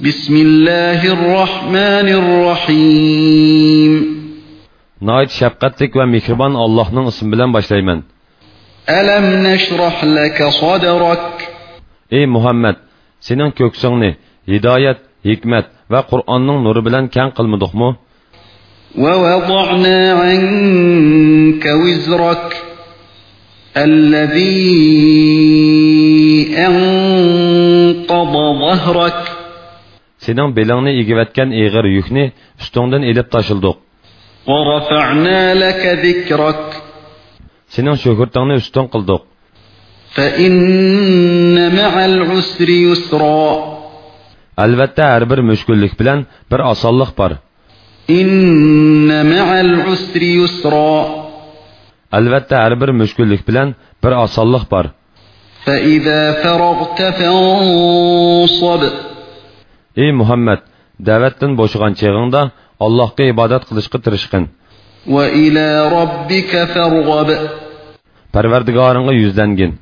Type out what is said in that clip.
بسم الله الرحمن الرحيم. ناھايىتى شەپقەتلىك ۋە مېھرىبان ئاللاھنىڭ ئىسمى بىلەن باشلايمەن ألم نشرح لك صدرك؟ ئى مۇھەممەد سېنىڭ كۆكسۈڭنى ھىدايەت ھېكمەت ۋە قۇرئان نۇرى بىلەن كەڭ قىلمىدۇقمۇ؟ ووضعنا عنك وزرك الذي أنقض ظهرك. سېنىڭ بېلىڭنى ئېگىۋەتكەن ئېغىر يۈكنى ئۈستۈڭدىن ئېلىپ تاشلىدۇق. ورفعنا لك ذكرك. سېنىڭ شۆھرىتىڭنى ئۈستۈن قىلدۇق. فإن مع العسر يسرا. البتة أربر مشكلك بلان بر أصلخ بار. إن مع العسر يسرا. البتة أربر مشكلك بلان بر أصلخ بار. فإذا فرغت فانصب. Ey Muhammed, da'vatdan bo'shagan cheg'ingda Allohga ibodat qilishga tirishqin. وإلى ربك فارغب Parvardigoringga yuzlangin.